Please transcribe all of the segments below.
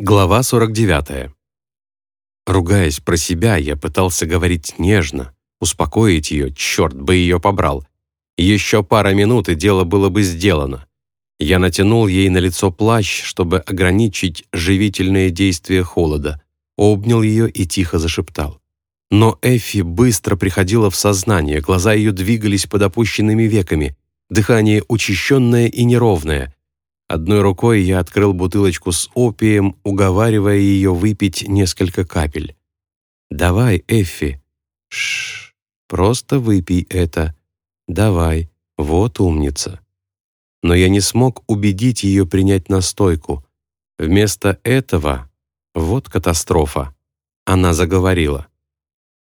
Глава 49. Ругаясь про себя, я пытался говорить нежно, успокоить ее, черт бы ее побрал. Еще пара минут, и дело было бы сделано. Я натянул ей на лицо плащ, чтобы ограничить живительное действие холода, обнял ее и тихо зашептал. Но Эффи быстро приходила в сознание, глаза ее двигались под опущенными веками, дыхание учащенное и неровное, Одной рукой я открыл бутылочку с опием, уговаривая ее выпить несколько капель. «Давай, Эффи». «Шш, просто выпей это. Давай, вот умница». Но я не смог убедить ее принять настойку. Вместо этого, вот катастрофа, она заговорила.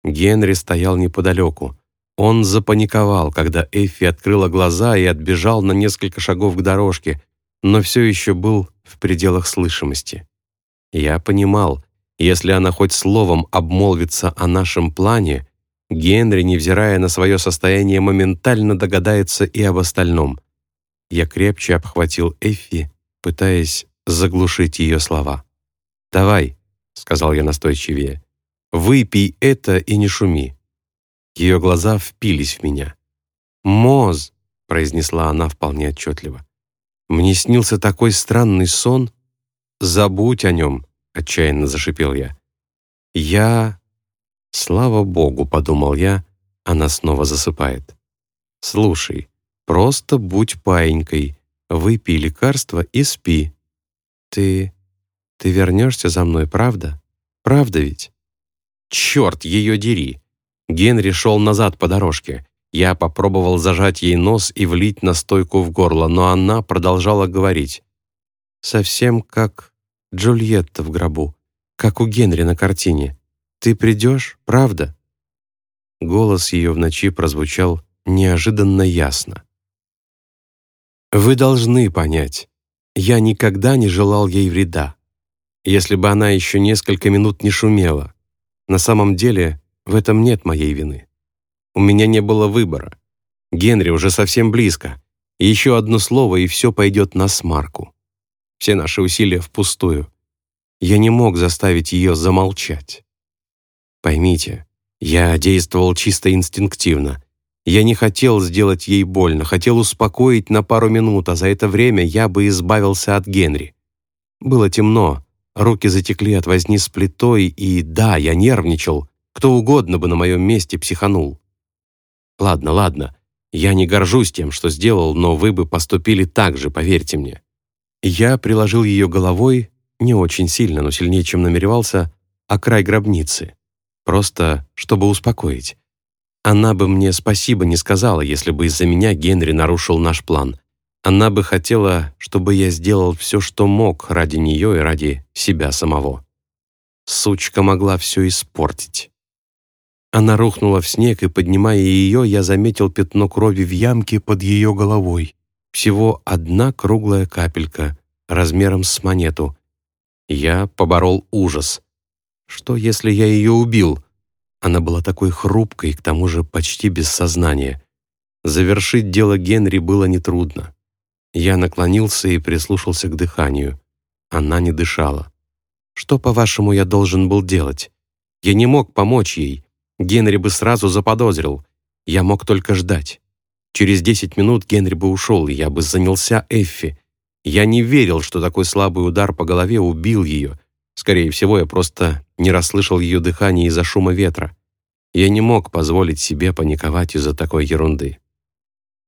Генри стоял неподалеку. Он запаниковал, когда Эффи открыла глаза и отбежал на несколько шагов к дорожке — но все еще был в пределах слышимости. Я понимал, если она хоть словом обмолвится о нашем плане, Генри, невзирая на свое состояние, моментально догадается и об остальном. Я крепче обхватил Эффи, пытаясь заглушить ее слова. «Давай», — сказал я настойчивее, — «выпей это и не шуми». Ее глаза впились в меня. «Моз», — произнесла она вполне отчетливо, мне снился такой странный сон. Забудь о нем, отчаянно зашипел я. Я... Слава богу, подумал я, она снова засыпает. Слушай, просто будь паинькой, выпей лекарство и спи. Ты... ты вернешься за мной, правда? Правда ведь? Черт, ее дери! Генри шел назад по дорожке. Я попробовал зажать ей нос и влить настойку в горло, но она продолжала говорить. «Совсем как Джульетта в гробу, как у Генри на картине. Ты придешь, правда?» Голос ее в ночи прозвучал неожиданно ясно. «Вы должны понять, я никогда не желал ей вреда. Если бы она еще несколько минут не шумела. На самом деле в этом нет моей вины. У меня не было выбора. Генри уже совсем близко. еще одно слово, и все пойдет на смарку. Все наши усилия впустую. Я не мог заставить ее замолчать. Поймите, я действовал чисто инстинктивно. Я не хотел сделать ей больно, хотел успокоить на пару минут, а за это время я бы избавился от Генри. Было темно, руки затекли от возни с плитой, и да, я нервничал, кто угодно бы на моем месте психанул. Ладно, ладно, я не горжусь тем, что сделал, но вы бы поступили так же, поверьте мне. Я приложил ее головой, не очень сильно, но сильнее, чем намеревался, о край гробницы. Просто, чтобы успокоить. Она бы мне спасибо не сказала, если бы из-за меня Генри нарушил наш план. Она бы хотела, чтобы я сделал все, что мог ради нее и ради себя самого. Сучка могла все испортить. Она рухнула в снег, и, поднимая ее, я заметил пятно крови в ямке под ее головой. Всего одна круглая капелька, размером с монету. Я поборол ужас. Что, если я ее убил? Она была такой хрупкой, к тому же почти без сознания. Завершить дело Генри было нетрудно. Я наклонился и прислушался к дыханию. Она не дышала. Что, по-вашему, я должен был делать? Я не мог помочь ей. Генри бы сразу заподозрил. Я мог только ждать. Через десять минут Генри бы ушел, и я бы занялся Эффи. Я не верил, что такой слабый удар по голове убил ее. Скорее всего, я просто не расслышал ее дыхание из-за шума ветра. Я не мог позволить себе паниковать из-за такой ерунды.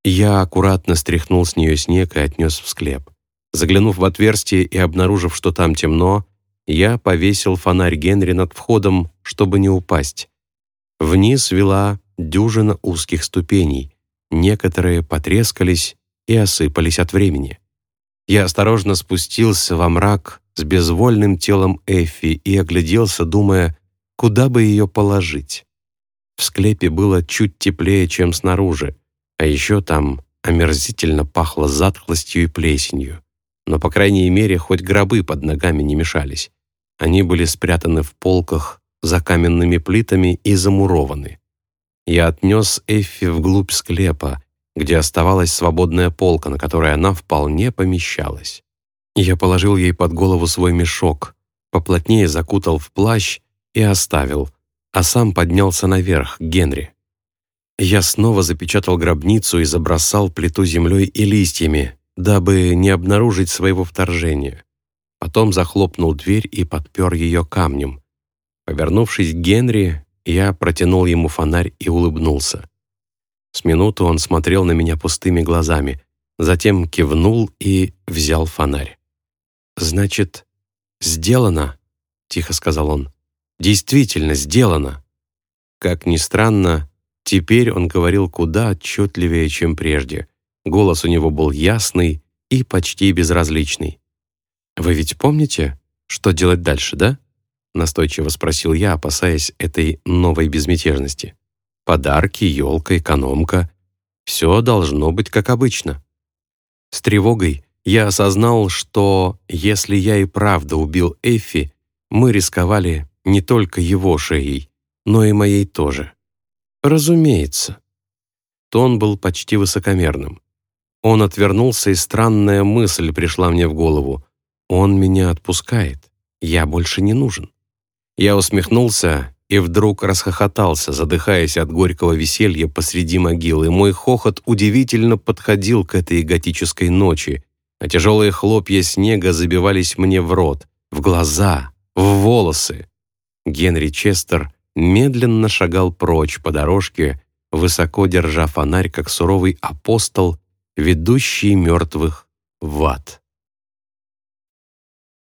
Я аккуратно стряхнул с нее снег и отнес в склеп. Заглянув в отверстие и обнаружив, что там темно, я повесил фонарь Генри над входом, чтобы не упасть. Вниз вела дюжина узких ступеней, некоторые потрескались и осыпались от времени. Я осторожно спустился во мрак с безвольным телом Эффи и огляделся, думая, куда бы ее положить. В склепе было чуть теплее, чем снаружи, а еще там омерзительно пахло затхлостью и плесенью. Но, по крайней мере, хоть гробы под ногами не мешались. Они были спрятаны в полках за каменными плитами и замурованы. Я отнес Эффи вглубь склепа, где оставалась свободная полка, на которой она вполне помещалась. Я положил ей под голову свой мешок, поплотнее закутал в плащ и оставил, а сам поднялся наверх, к Генри. Я снова запечатал гробницу и забросал плиту землей и листьями, дабы не обнаружить своего вторжения. Потом захлопнул дверь и подпер ее камнем. Повернувшись к Генри, я протянул ему фонарь и улыбнулся. С минуту он смотрел на меня пустыми глазами, затем кивнул и взял фонарь. «Значит, сделано?» — тихо сказал он. «Действительно сделано!» Как ни странно, теперь он говорил куда отчетливее, чем прежде. Голос у него был ясный и почти безразличный. «Вы ведь помните, что делать дальше, да?» Настойчиво спросил я, опасаясь этой новой безмятежности. «Подарки, елка, экономка. Все должно быть как обычно». С тревогой я осознал, что если я и правда убил Эффи, мы рисковали не только его шеей, но и моей тоже. Разумеется. Тон был почти высокомерным. Он отвернулся, и странная мысль пришла мне в голову. Он меня отпускает. Я больше не нужен. Я усмехнулся и вдруг расхохотался, задыхаясь от горького веселья посреди могилы. Мой хохот удивительно подходил к этой готической ночи, а тяжелые хлопья снега забивались мне в рот, в глаза, в волосы. Генри Честер медленно шагал прочь по дорожке, высоко держа фонарь, как суровый апостол, ведущий мертвых в ад.